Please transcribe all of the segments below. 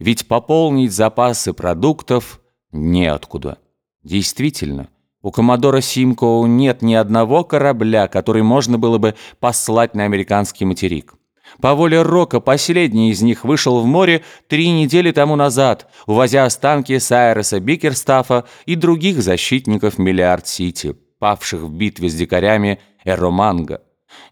ведь пополнить запасы продуктов неоткуда. Действительно, у Коммодора Симкоу нет ни одного корабля, который можно было бы послать на американский материк. По воле Рока последний из них вышел в море три недели тому назад, увозя останки Сайреса Бикерстафа и других защитников Миллиард-Сити, павших в битве с дикарями Эроманго.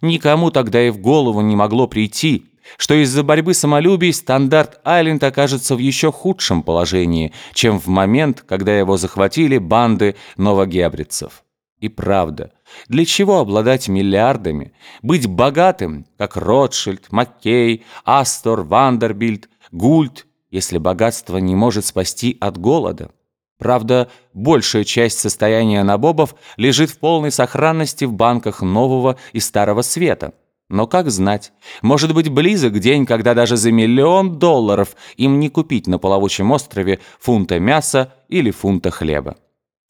Никому тогда и в голову не могло прийти, что из-за борьбы самолюбий стандарт Айленд окажется в еще худшем положении, чем в момент, когда его захватили банды новогебрицев. И правда, для чего обладать миллиардами, быть богатым, как Ротшильд, Маккей, Астор, Вандербильд, Гульт, если богатство не может спасти от голода? Правда, большая часть состояния набобов лежит в полной сохранности в банках Нового и Старого Света. Но как знать, может быть близок день, когда даже за миллион долларов им не купить на Половучем острове фунта мяса или фунта хлеба.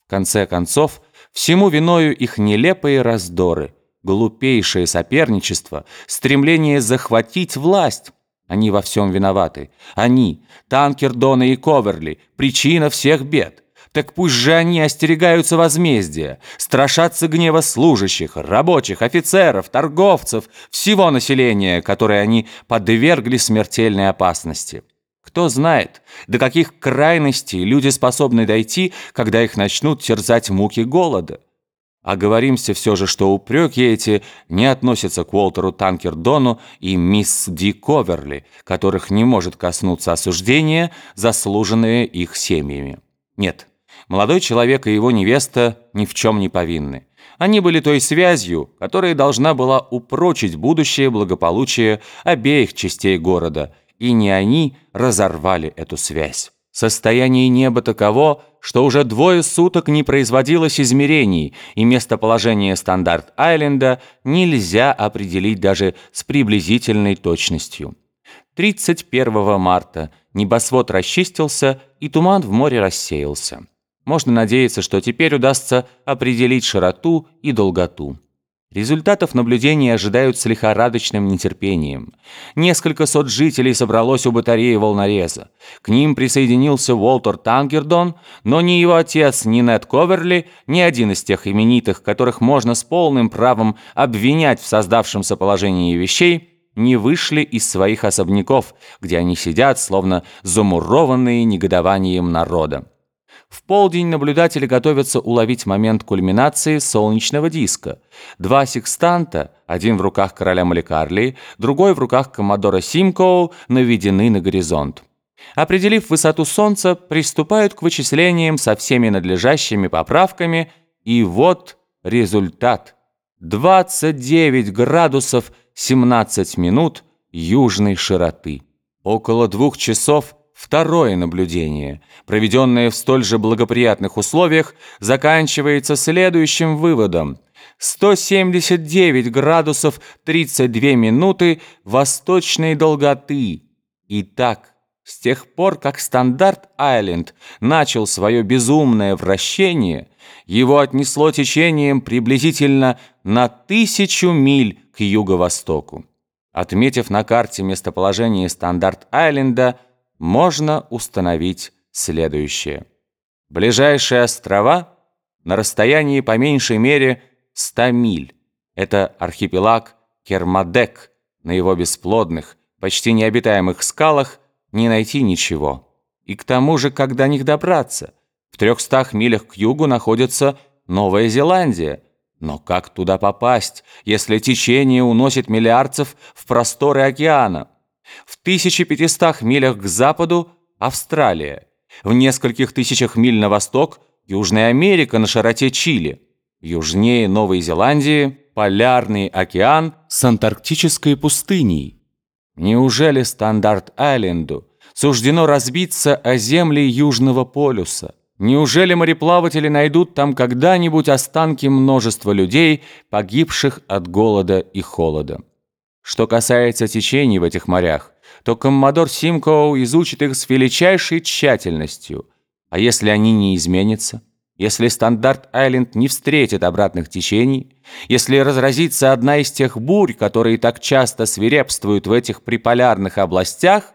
В конце концов, всему виною их нелепые раздоры, глупейшее соперничество, стремление захватить власть. Они во всем виноваты. Они, танкер Дона и Коверли, причина всех бед. Так пусть же они остерегаются возмездия, страшатся гнева служащих, рабочих, офицеров, торговцев, всего населения, которое они подвергли смертельной опасности. Кто знает, до каких крайностей люди способны дойти, когда их начнут терзать муки голода. Оговоримся все же, что упреки эти не относятся к Уолтеру Танкердону и мисс Ди Коверли, которых не может коснуться осуждения, заслуженное их семьями. Нет, молодой человек и его невеста ни в чем не повинны. Они были той связью, которая должна была упрочить будущее благополучие обеих частей города, и не они разорвали эту связь. Состояние неба таково, что уже двое суток не производилось измерений, и местоположение Стандарт-Айленда нельзя определить даже с приблизительной точностью. 31 марта небосвод расчистился, и туман в море рассеялся. Можно надеяться, что теперь удастся определить широту и долготу. Результатов наблюдений ожидают с лихорадочным нетерпением. Несколько сот жителей собралось у батареи волнореза. К ним присоединился Уолтер Тангердон, но ни его отец, ни Нед Коверли, ни один из тех именитых, которых можно с полным правом обвинять в создавшемся положении вещей, не вышли из своих особняков, где они сидят, словно замурованные негодованием народа. В полдень наблюдатели готовятся уловить момент кульминации солнечного диска. Два секстанта, один в руках короля Маликарли, другой в руках коммодора Симкоу, наведены на горизонт. Определив высоту Солнца, приступают к вычислениям со всеми надлежащими поправками, и вот результат. 29 градусов 17 минут южной широты. Около двух часов Второе наблюдение, проведенное в столь же благоприятных условиях, заканчивается следующим выводом. 179 градусов 32 минуты восточной долготы. Итак, с тех пор, как Стандарт-Айленд начал свое безумное вращение, его отнесло течением приблизительно на тысячу миль к юго-востоку. Отметив на карте местоположение Стандарт-Айленда, можно установить следующее. Ближайшие острова на расстоянии по меньшей мере 100 миль. Это архипелаг Кермадек. На его бесплодных, почти необитаемых скалах не найти ничего. И к тому же, как до них добраться? В 300 милях к югу находится Новая Зеландия. Но как туда попасть, если течение уносит миллиардцев в просторы океана? В 1500 милях к западу – Австралия. В нескольких тысячах миль на восток – Южная Америка на широте Чили. Южнее Новой Зеландии – Полярный океан с антарктической пустыней. Неужели Стандарт-Айленду суждено разбиться о земли Южного полюса? Неужели мореплаватели найдут там когда-нибудь останки множества людей, погибших от голода и холода? Что касается течений в этих морях, то коммодор Симкоу изучит их с величайшей тщательностью. А если они не изменятся? Если Стандарт-Айленд не встретит обратных течений? Если разразится одна из тех бурь, которые так часто свирепствуют в этих приполярных областях,